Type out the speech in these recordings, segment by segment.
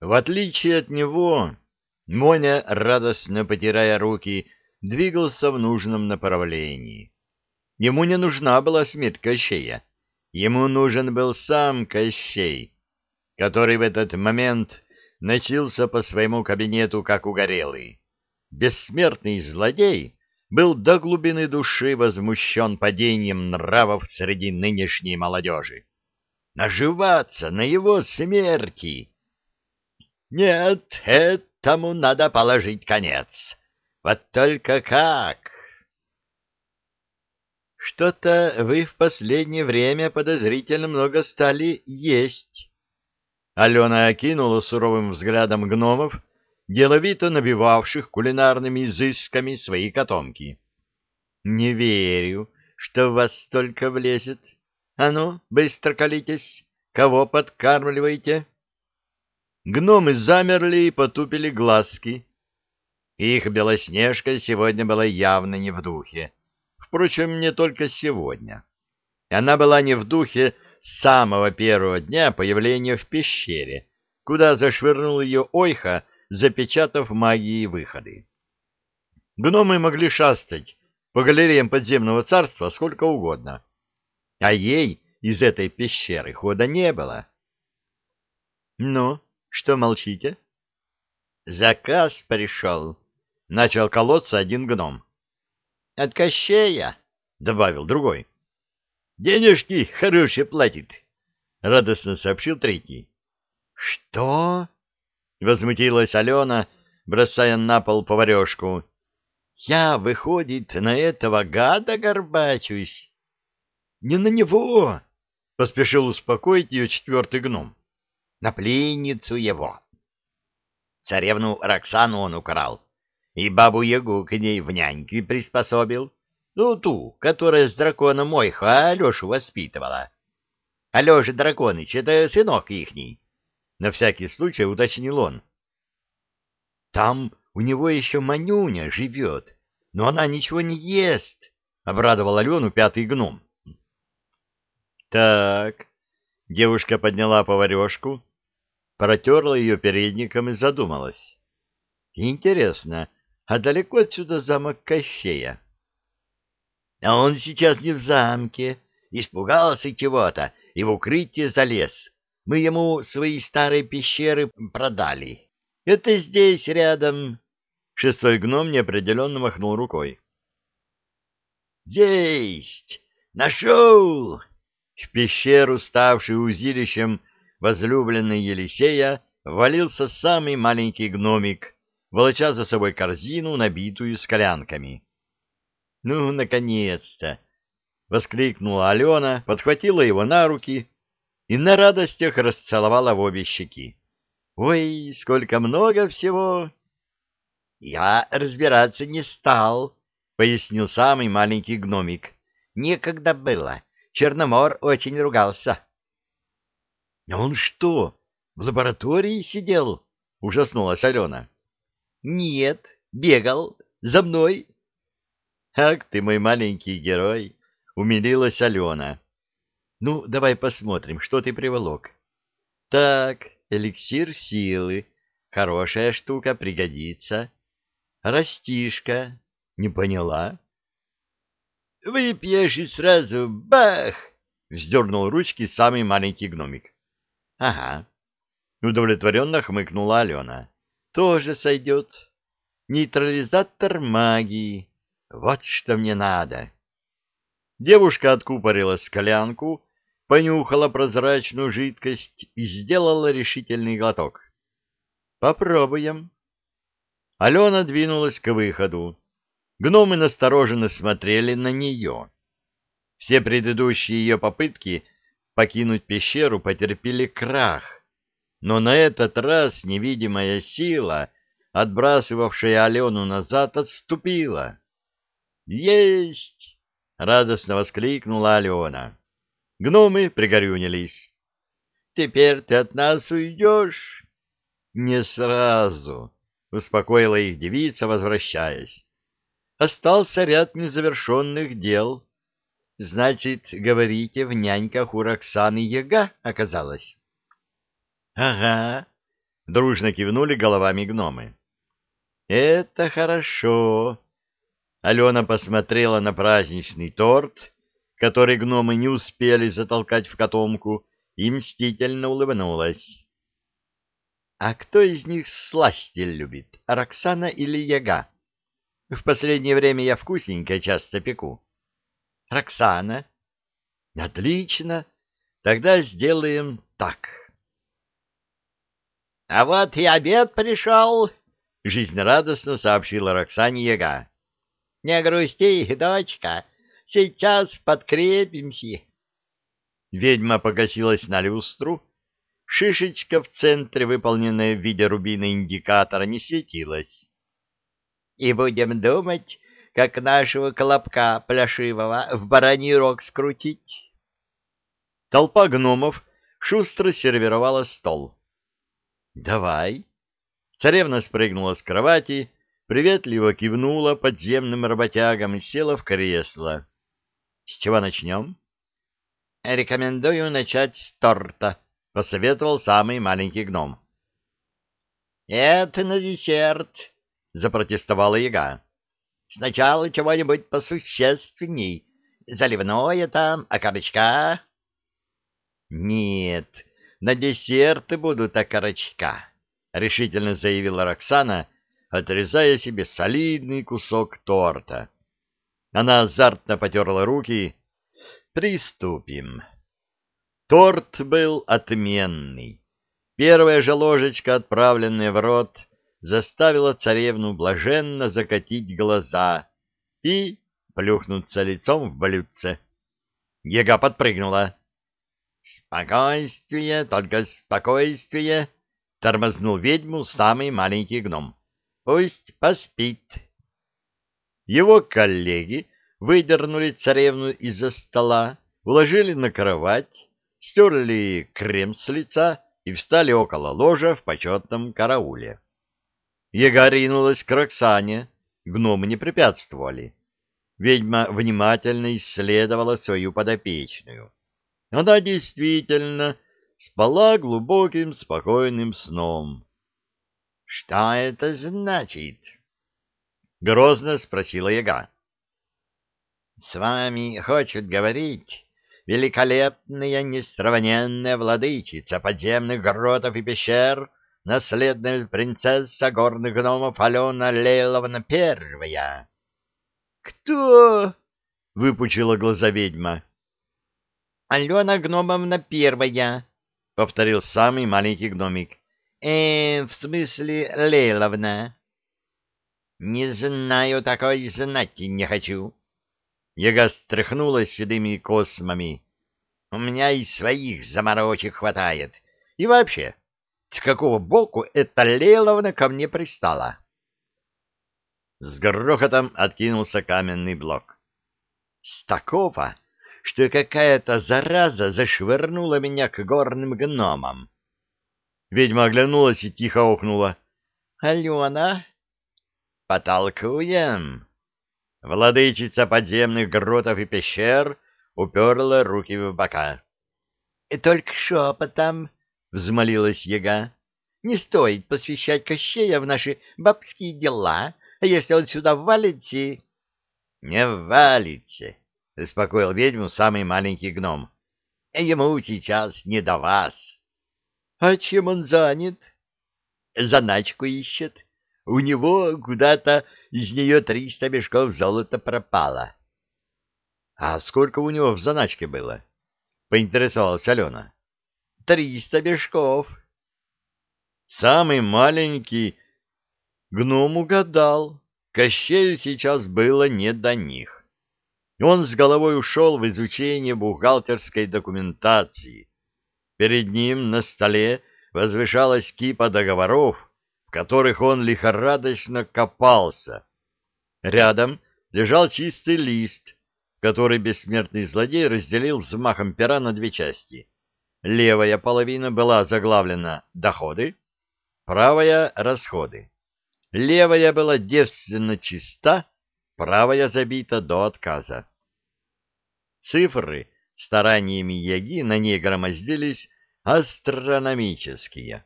В отличие от него, Моня, радостно потирая руки, двигался в нужном направлении. Ему не нужна была смерть Кощея. Ему нужен был сам Кощей, который в этот момент носился по своему кабинету, как угорелый. Бессмертный злодей был до глубины души возмущен падением нравов среди нынешней молодежи. Наживаться на его смерти! Нет, этому надо положить конец. Вот только как? Что-то вы в последнее время подозрительно много стали есть. Алена окинула суровым взглядом гномов, деловито набивавших кулинарными изысками свои котомки. — Не верю, что в вас столько влезет. А ну, быстро колитесь. Кого подкармливаете? Гномы замерли и потупили глазки. Их Белоснежка сегодня была явно не в духе. Впрочем, не только сегодня. Она была не в духе с самого первого дня появления в пещере, куда зашвырнул ее Ойха, запечатав магией выходы. Гномы могли шастать по галереям подземного царства сколько угодно, а ей из этой пещеры хода не было. — Ну, что молчите? — Заказ пришел, — начал колоться один гном. — От Кощея, — добавил другой. — Денежки хорошие платит, — радостно сообщил третий. — Что? — возмутилась Алена, бросая на пол поварешку. — Я, выходит, на этого гада горбачусь? — Не на него! — поспешил успокоить ее четвертый гном. — На пленницу его. Царевну Роксану он украл, и бабу-ягу к ней в няньки приспособил. Ну, ту, которая с драконом Мойха Алешу воспитывала. Алеша Драконыч — это сынок ихний. На всякий случай уточнил он. Там у него еще Манюня живет, но она ничего не ест, — обрадовал Алену пятый гном. Так, девушка подняла поварешку, протерла ее передником и задумалась. Интересно, а далеко отсюда замок Кощея? А он сейчас не в замке, испугался чего-то и в укрытие залез. Мы ему свои старые пещеры продали. Это здесь, рядом. Шестой гном неопределенно махнул рукой. Есть! Нашел! В пещеру, ставшую узилищем возлюбленной Елисея, валился самый маленький гномик, волоча за собой корзину, набитую скалянками. «Ну, наконец-то!» — воскликнула Алена, подхватила его на руки и на радостях расцеловала в обе щеки. «Ой, сколько много всего!» «Я разбираться не стал», — пояснил самый маленький гномик. «Некогда было. Черномор очень ругался». «А он что, в лаборатории сидел?» — ужаснулась Алена. «Нет, бегал. За мной». «Ах ты мой маленький герой!» — умилилась Алена. Ну, давай посмотрим, что ты приволок. Так, эликсир силы. Хорошая штука, пригодится. Растишка. Не поняла? Выпьешь и сразу бах! Вздернул ручки самый маленький гномик. Ага. Удовлетворенно хмыкнула Алена. Тоже сойдет. Нейтрализатор магии. Вот что мне надо. Девушка откупорила склянку, понюхала прозрачную жидкость и сделала решительный глоток. «Попробуем». Алена двинулась к выходу. Гномы настороженно смотрели на нее. Все предыдущие ее попытки покинуть пещеру потерпели крах, но на этот раз невидимая сила, отбрасывавшая Алену назад, отступила. «Есть!» — радостно воскликнула Алена. Гномы пригорюнились. — Теперь ты от нас уйдешь? — Не сразу, — успокоила их девица, возвращаясь. — Остался ряд незавершенных дел. Значит, говорите, в няньках у Роксаны яга оказалась? — Ага, Дружно кивнули головами гномы. Это хорошо. Алена посмотрела на праздничный торт, который гномы не успели затолкать в котомку, и мстительно улыбнулась. — А кто из них сласти любит, Роксана или Яга? В последнее время я вкусненькое часто пеку. — Роксана. — Отлично. Тогда сделаем так. — А вот и обед пришел, — жизнерадостно сообщила Роксане Яга. — Не грусти, дочка, сейчас подкрепимся. Ведьма покосилась на люстру. Шишечка в центре, выполненная в виде рубина индикатора, не светилась. — И будем думать, как нашего колобка пляшивого в бараний рог скрутить. Толпа гномов шустро сервировала стол. — Давай. Царевна спрыгнула с кровати, приветливо кивнула подземным работягам и села в кресло. — С чего начнем? — «Рекомендую начать с торта», — посоветовал самый маленький гном. «Это на десерт», — запротестовала яга. «Сначала чего-нибудь посущественней. Заливное там, окорочка». «Нет, на десерты будут окорочка», — решительно заявила Роксана, отрезая себе солидный кусок торта. Она азартно потерла руки Приступим. Торт был отменный. Первая же ложечка, отправленная в рот, заставила царевну блаженно закатить глаза и плюхнуться лицом в блюдце. Ега подпрыгнула. «Спокойствие, только спокойствие!» — тормознул ведьму самый маленький гном. «Пусть поспит». Его коллеги выдернули царевну из-за стола, уложили на кровать, стерли крем с лица и встали около ложа в почетном карауле. Ега ринулась к Роксане, гномы не препятствовали. Ведьма внимательно исследовала свою подопечную. Она действительно спала глубоким спокойным сном. — Что это значит? — грозно спросила яга. С вами хочет говорить великолепная, несравненная владычица подземных гротов и пещер, наследная принцесса горных гномов Алена Лейловна Первая. — Кто? — выпучила глаза ведьма. — Алена Гномовна Первая, — повторил самый маленький гномик. — Э, в смысле Лейловна. — Не знаю такой, знать не хочу, Яга стряхнула седыми космами. У меня и своих заморочек хватает. И вообще, с какого боку эта Леловна ко мне пристала? С грохотом откинулся каменный блок. С такого, что какая-то зараза зашвырнула меня к горным гномам. Ведьма оглянулась и тихо охнула. — Алена? — Потолкуем? Владычица подземных гротов и пещер уперла руки в бока. — Только шепотом, — взмолилась яга. — Не стоит посвящать Кощея в наши бабские дела, а если он сюда валится... — Не валится, — успокоил ведьму самый маленький гном. — Ему сейчас не до вас. — А чем он занят? — Заначку ищет. У него куда-то из нее триста мешков золота пропало. — А сколько у него в заначке было? — поинтересовалась Алена. — Триста мешков. Самый маленький гном угадал. Кощею сейчас было не до них. Он с головой ушел в изучение бухгалтерской документации. Перед ним на столе возвышалась кипа договоров, в которых он лихорадочно копался. Рядом лежал чистый лист, который бессмертный злодей разделил взмахом пера на две части. Левая половина была заглавлена «Доходы», правая — «Расходы». Левая была девственно чиста, правая забита до отказа. Цифры стараниями Яги на ней громоздились астрономические.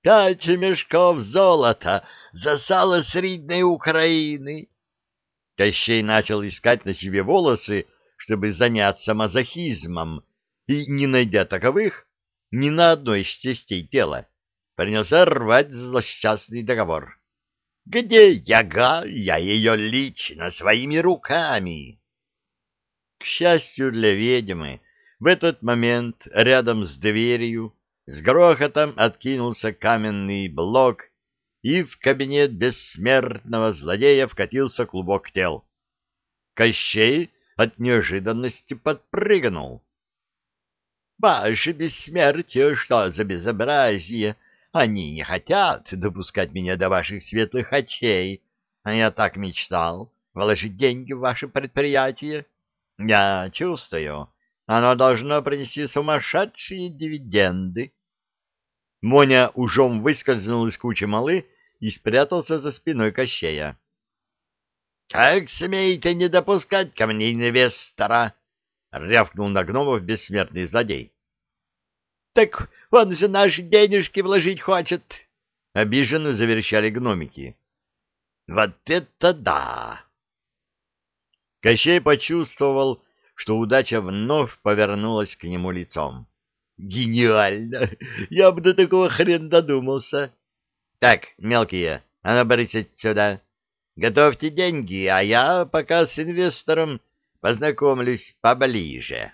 пять мешков золота за сало с Ридной Украины. Кощей начал искать на себе волосы, чтобы заняться мазохизмом, и, не найдя таковых, ни на одной из частей тела, принялся рвать злосчастный договор. «Где яга? Я ее лично, своими руками!» К счастью для ведьмы, в этот момент рядом с дверью с грохотом откинулся каменный блок, и в кабинет бессмертного злодея вкатился клубок тел. Кощей от неожиданности подпрыгнул. — Ваше бессмертие, что за безобразие! Они не хотят допускать меня до ваших светлых очей, а я так мечтал вложить деньги в ваше предприятие. Я чувствую, оно должно принести сумасшедшие дивиденды. Моня ужом выскользнул из кучи малы и спрятался за спиной Кощея. — Как смеете не допускать ко мне инвестора? — рявкнул на гномов бессмертный злодей. — Так он же наши денежки вложить хочет! — обиженно заверещали гномики. — Вот это да! Кощей почувствовал, что удача вновь повернулась к нему лицом. Гениально! Я бы до такого хрен додумался. Так, мелкие, а ну, сюда. Готовьте деньги, а я пока с инвестором познакомлюсь поближе.